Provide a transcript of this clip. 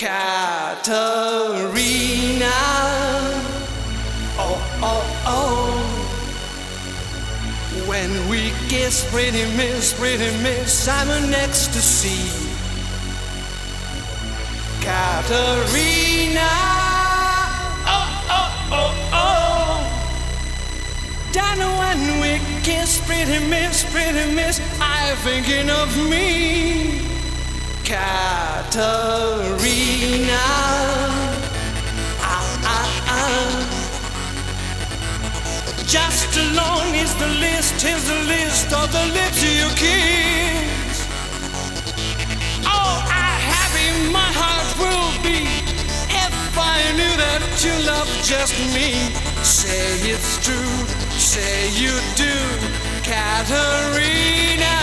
Katerina. Oh, oh, oh. When we kiss, pretty miss, pretty miss, I'm an ecstasy. Katerina. Oh, oh, oh, oh. Down when we kiss, pretty miss, pretty miss, I'm thinking of me. Katerina. Just along is the list, is the list of the lips you kiss. I have in my heart will be if I knew that you love just me. Say it's true, say you do, Katerina.